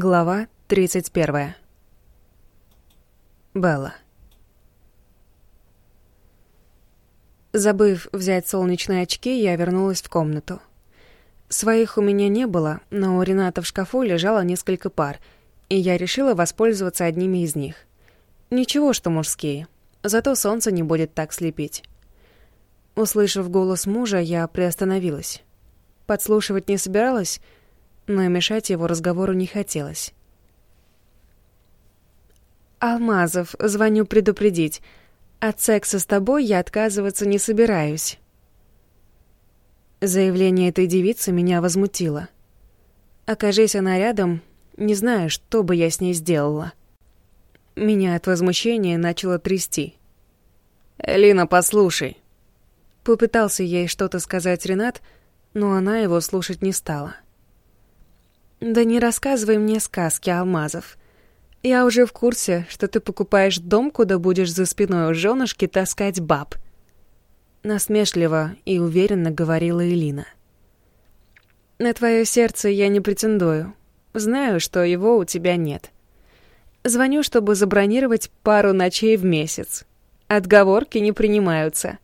Глава 31. Белла. Забыв взять солнечные очки, я вернулась в комнату. Своих у меня не было, но у Рената в шкафу лежало несколько пар, и я решила воспользоваться одними из них. Ничего, что мужские, зато солнце не будет так слепить. Услышав голос мужа, я приостановилась. Подслушивать не собиралась — но мешать его разговору не хотелось. «Алмазов, звоню предупредить. От секса с тобой я отказываться не собираюсь». Заявление этой девицы меня возмутило. Окажись она рядом, не знаю, что бы я с ней сделала. Меня от возмущения начало трясти. «Элина, послушай». Попытался ей что-то сказать Ренат, но она его слушать не стала. «Да не рассказывай мне сказки, Алмазов. Я уже в курсе, что ты покупаешь дом, куда будешь за спиной у женушки таскать баб». Насмешливо и уверенно говорила Элина. «На твое сердце я не претендую. Знаю, что его у тебя нет. Звоню, чтобы забронировать пару ночей в месяц. Отговорки не принимаются».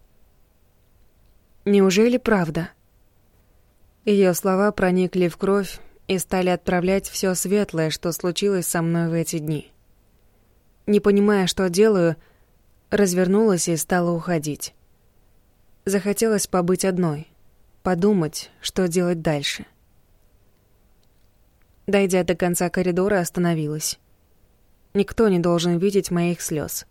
Неужели правда? Ее слова проникли в кровь, и стали отправлять все светлое, что случилось со мной в эти дни. Не понимая, что делаю, развернулась и стала уходить. Захотелось побыть одной, подумать, что делать дальше. Дойдя до конца коридора, остановилась. Никто не должен видеть моих слез.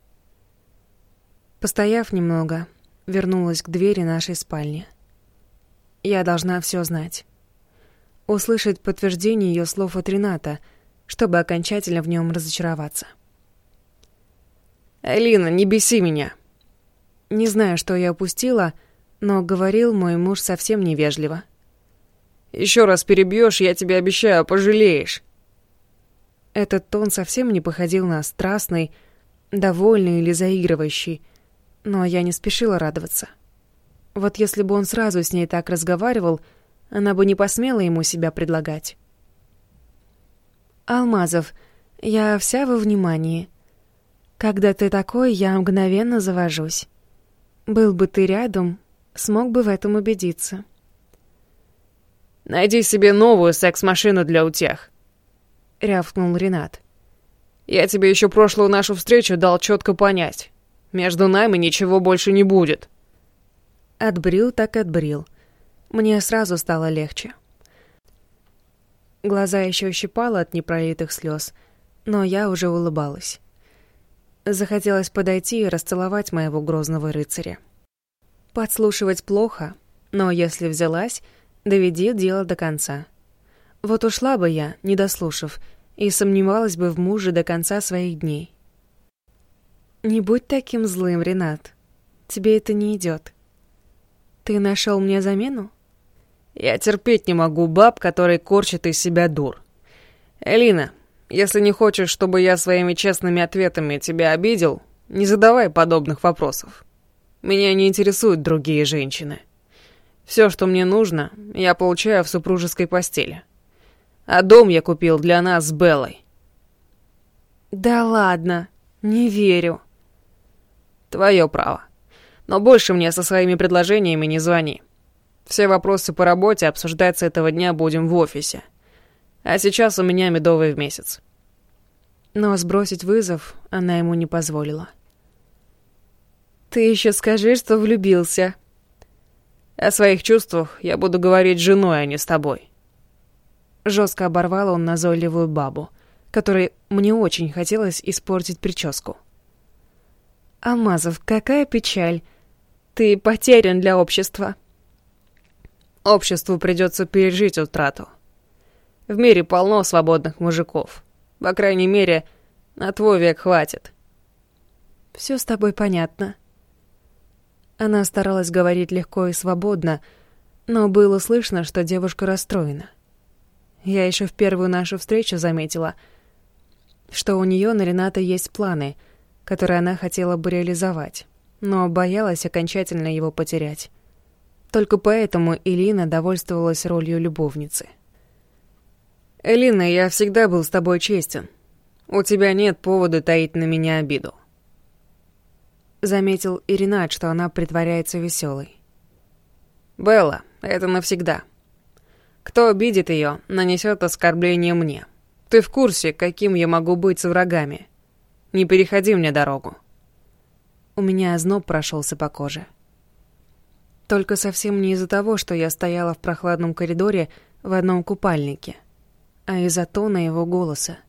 Постояв немного, вернулась к двери нашей спальни. Я должна все знать услышать подтверждение ее слов от Рената, чтобы окончательно в нем разочароваться. «Элина, не беси меня!» Не знаю, что я упустила, но говорил мой муж совсем невежливо. Еще раз перебьешь, я тебе обещаю, пожалеешь. Этот тон совсем не походил на страстный, довольный или заигрывающий, но я не спешила радоваться. Вот если бы он сразу с ней так разговаривал — она бы не посмела ему себя предлагать. «Алмазов, я вся во внимании. Когда ты такой, я мгновенно завожусь. Был бы ты рядом, смог бы в этом убедиться». «Найди себе новую секс-машину для утех», — рявкнул Ренат. «Я тебе еще прошлую нашу встречу дал четко понять. Между нами ничего больше не будет». Отбрил так отбрил. Мне сразу стало легче. Глаза еще щипало от непролитых слез, но я уже улыбалась. Захотелось подойти и расцеловать моего грозного рыцаря. Подслушивать плохо, но если взялась, доведи дело до конца. Вот ушла бы я, не дослушав, и сомневалась бы в муже до конца своих дней. Не будь таким злым, Ренат. Тебе это не идет. Ты нашел мне замену? Я терпеть не могу баб, которые корчат из себя дур. Элина, если не хочешь, чтобы я своими честными ответами тебя обидел, не задавай подобных вопросов. Меня не интересуют другие женщины. Все, что мне нужно, я получаю в супружеской постели. А дом я купил для нас с Беллой. Да ладно, не верю. Твое право. Но больше мне со своими предложениями не звони. Все вопросы по работе обсуждать с этого дня будем в офисе. А сейчас у меня медовый в месяц. Но сбросить вызов она ему не позволила. «Ты еще скажи, что влюбился». «О своих чувствах я буду говорить с женой, а не с тобой». Жестко оборвал он назойливую бабу, которой мне очень хотелось испортить прическу. «Амазов, какая печаль! Ты потерян для общества!» Обществу придется пережить утрату. В мире полно свободных мужиков. По крайней мере, на твой век хватит. Все с тобой понятно. Она старалась говорить легко и свободно, но было слышно, что девушка расстроена. Я еще в первую нашу встречу заметила, что у нее на Рената есть планы, которые она хотела бы реализовать, но боялась окончательно его потерять. Только поэтому Илина довольствовалась ролью любовницы. Элина, я всегда был с тобой честен. У тебя нет повода таить на меня обиду. Заметил Иринат, что она притворяется веселой. Белла, это навсегда. Кто обидит ее, нанесет оскорбление мне. Ты в курсе, каким я могу быть с врагами. Не переходи мне дорогу. У меня озноб прошелся по коже. Только совсем не из-за того, что я стояла в прохладном коридоре в одном купальнике, а из-за тона его голоса.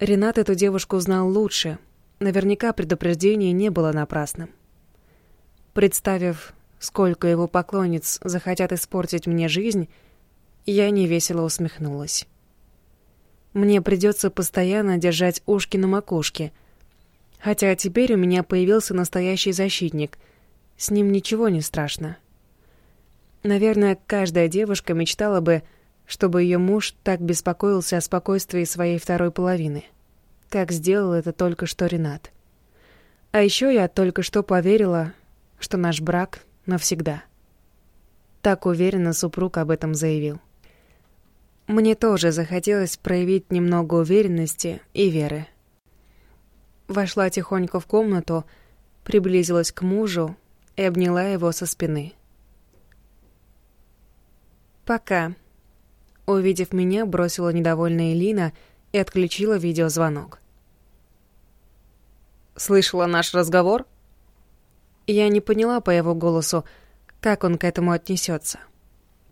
Ренат эту девушку знал лучше. Наверняка предупреждение не было напрасным. Представив, сколько его поклонниц захотят испортить мне жизнь, я невесело усмехнулась. Мне придется постоянно держать ушки на макушке, хотя теперь у меня появился настоящий защитник. С ним ничего не страшно. Наверное, каждая девушка мечтала бы, чтобы ее муж так беспокоился о спокойствии своей второй половины, как сделал это только что Ренат. А еще я только что поверила, что наш брак навсегда. Так уверенно супруг об этом заявил. Мне тоже захотелось проявить немного уверенности и веры. Вошла тихонько в комнату, приблизилась к мужу и обняла его со спины. «Пока». Увидев меня, бросила недовольная Элина и отключила видеозвонок. «Слышала наш разговор?» Я не поняла по его голосу, как он к этому отнесется,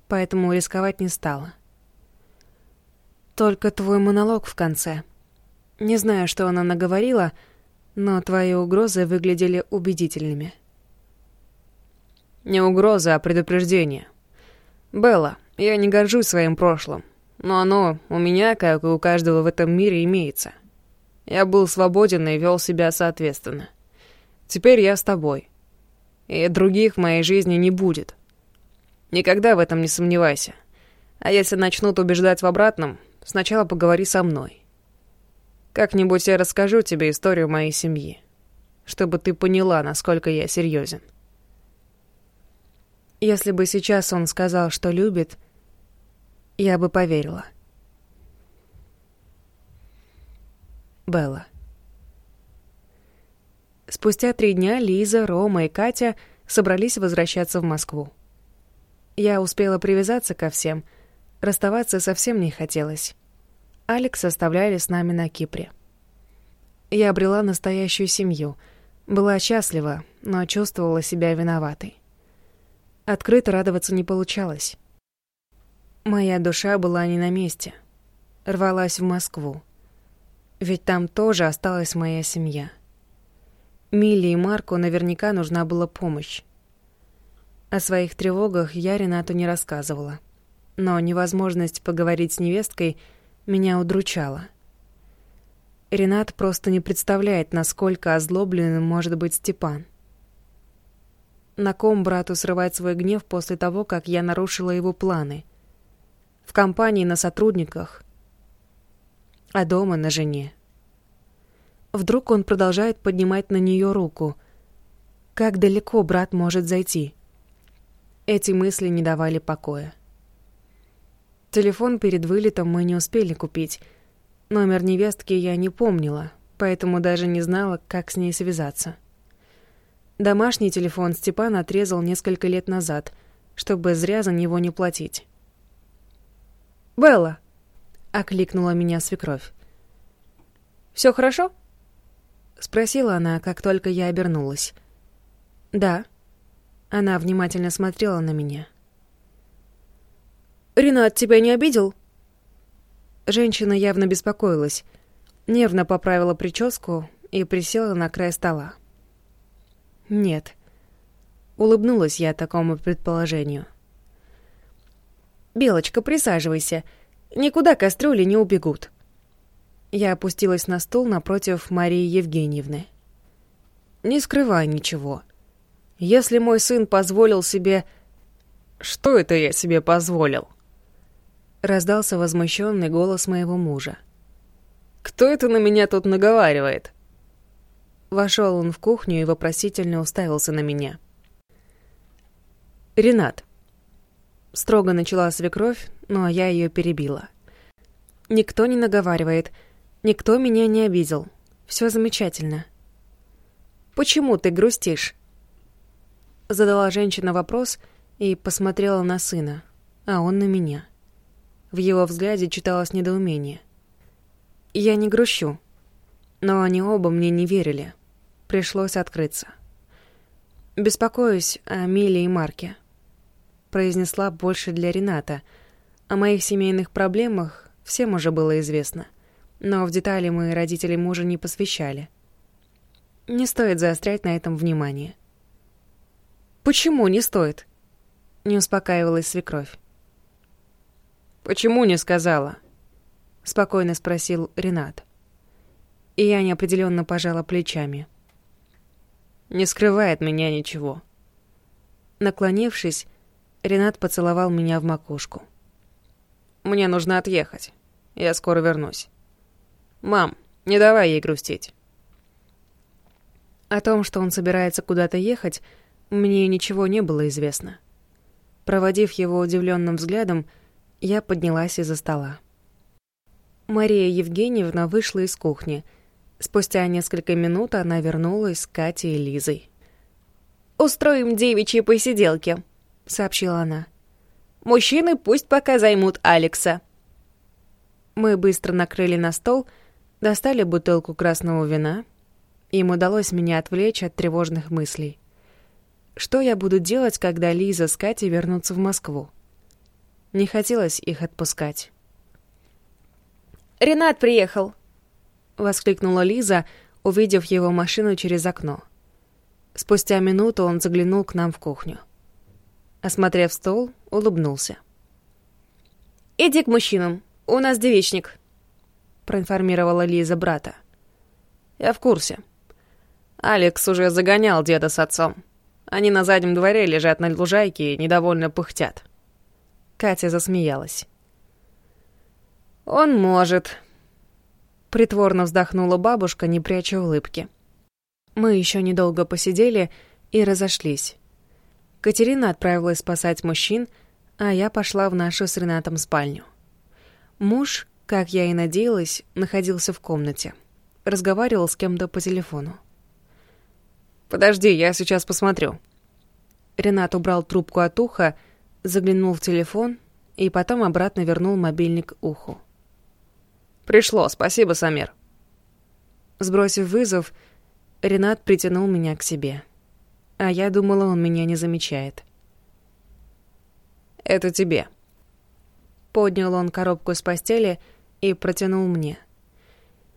поэтому рисковать не стала. Только твой монолог в конце. Не знаю, что она наговорила, но твои угрозы выглядели убедительными. Не угроза, а предупреждение. Белла, я не горжусь своим прошлым, но оно у меня, как и у каждого в этом мире, имеется. Я был свободен и вел себя соответственно. Теперь я с тобой и других в моей жизни не будет. Никогда в этом не сомневайся. А если начнут убеждать в обратном, сначала поговори со мной. Как-нибудь я расскажу тебе историю моей семьи, чтобы ты поняла, насколько я серьезен. Если бы сейчас он сказал, что любит, я бы поверила. Белла. Спустя три дня Лиза, Рома и Катя собрались возвращаться в Москву. Я успела привязаться ко всем, расставаться совсем не хотелось. Алекс оставляли с нами на Кипре. Я обрела настоящую семью, была счастлива, но чувствовала себя виноватой. Открыто радоваться не получалось. Моя душа была не на месте. Рвалась в Москву. Ведь там тоже осталась моя семья. Милли и Марку наверняка нужна была помощь. О своих тревогах я Ренату не рассказывала. Но невозможность поговорить с невесткой меня удручала. Ренат просто не представляет, насколько озлобленным может быть Степан. На ком брату срывать свой гнев после того, как я нарушила его планы? В компании на сотрудниках, а дома на жене. Вдруг он продолжает поднимать на нее руку. Как далеко брат может зайти? Эти мысли не давали покоя. Телефон перед вылетом мы не успели купить. Номер невестки я не помнила, поэтому даже не знала, как с ней связаться. Домашний телефон Степан отрезал несколько лет назад, чтобы зря за него не платить. «Белла!» — окликнула меня свекровь. «Все хорошо?» — спросила она, как только я обернулась. «Да». Она внимательно смотрела на меня. «Ренат тебя не обидел?» Женщина явно беспокоилась, нервно поправила прическу и присела на край стола. «Нет». Улыбнулась я такому предположению. «Белочка, присаживайся. Никуда кастрюли не убегут». Я опустилась на стул напротив Марии Евгеньевны. «Не скрывай ничего. Если мой сын позволил себе...» «Что это я себе позволил?» Раздался возмущенный голос моего мужа. «Кто это на меня тут наговаривает?» Вошел он в кухню и вопросительно уставился на меня. «Ренат». Строго начала свекровь, но я ее перебила. Никто не наговаривает, никто меня не обидел. Все замечательно. Почему ты грустишь? Задала женщина вопрос и посмотрела на сына, а он на меня. В его взгляде читалось недоумение. Я не грущу, но они оба мне не верили. Пришлось открыться. «Беспокоюсь о Миле и Марке», — произнесла больше для Рената. О моих семейных проблемах всем уже было известно, но в детали мы родителей мужа не посвящали. Не стоит заострять на этом внимание. «Почему не стоит?» — не успокаивалась свекровь. «Почему не сказала?» — спокойно спросил Ренат. И я неопределенно пожала плечами. «Не скрывает меня ничего». Наклонившись, Ренат поцеловал меня в макушку. «Мне нужно отъехать. Я скоро вернусь. Мам, не давай ей грустить». О том, что он собирается куда-то ехать, мне ничего не было известно. Проводив его удивленным взглядом, я поднялась из-за стола. Мария Евгеньевна вышла из кухни. Спустя несколько минут она вернулась с Катей и Лизой. «Устроим девичьи посиделки», — сообщила она. «Мужчины пусть пока займут Алекса». Мы быстро накрыли на стол, достали бутылку красного вина. Им удалось меня отвлечь от тревожных мыслей. Что я буду делать, когда Лиза с Катей вернутся в Москву? Не хотелось их отпускать. «Ренат приехал!» — воскликнула Лиза, увидев его машину через окно. Спустя минуту он заглянул к нам в кухню. Осмотрев стол, улыбнулся. «Иди к мужчинам, у нас девичник», — проинформировала Лиза брата. «Я в курсе. Алекс уже загонял деда с отцом. Они на заднем дворе лежат на лужайке и недовольно пыхтят». Катя засмеялась. «Он может», — притворно вздохнула бабушка, не пряча улыбки. Мы еще недолго посидели и разошлись. Катерина отправилась спасать мужчин, а я пошла в нашу с Ренатом спальню. Муж, как я и надеялась, находился в комнате. Разговаривал с кем-то по телефону. «Подожди, я сейчас посмотрю». Ренат убрал трубку от уха, заглянул в телефон и потом обратно вернул мобильник уху. «Пришло, спасибо, Самир». Сбросив вызов, Ренат притянул меня к себе. А я думала, он меня не замечает. «Это тебе». Поднял он коробку с постели и протянул мне.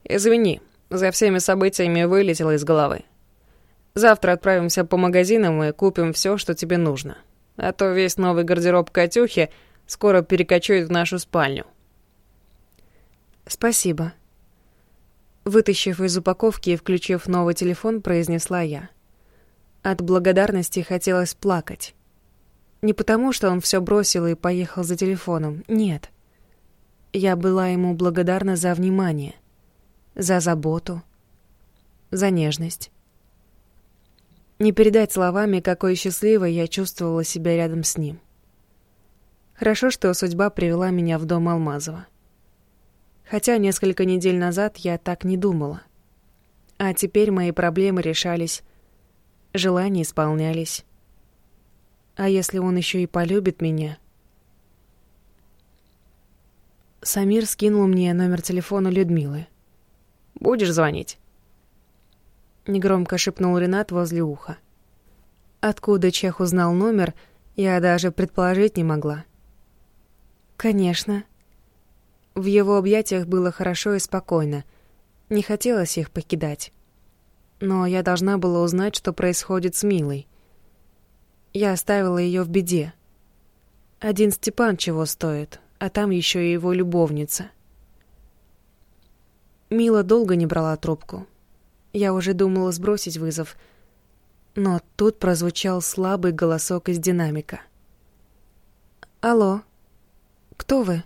«Извини, за всеми событиями вылетело из головы. Завтра отправимся по магазинам и купим все, что тебе нужно. А то весь новый гардероб Катюхи скоро перекочует в нашу спальню. «Спасибо». Вытащив из упаковки и включив новый телефон, произнесла я. От благодарности хотелось плакать. Не потому, что он все бросил и поехал за телефоном, нет. Я была ему благодарна за внимание, за заботу, за нежность. Не передать словами, какой счастливой я чувствовала себя рядом с ним. Хорошо, что судьба привела меня в дом Алмазова хотя несколько недель назад я так не думала. А теперь мои проблемы решались, желания исполнялись. А если он еще и полюбит меня? Самир скинул мне номер телефона Людмилы. «Будешь звонить?» Негромко шепнул Ренат возле уха. Откуда Чех узнал номер, я даже предположить не могла. «Конечно», в его объятиях было хорошо и спокойно. Не хотелось их покидать. Но я должна была узнать, что происходит с Милой. Я оставила ее в беде. Один Степан чего стоит, а там еще и его любовница. Мила долго не брала трубку. Я уже думала сбросить вызов, но тут прозвучал слабый голосок из динамика. «Алло, кто вы?»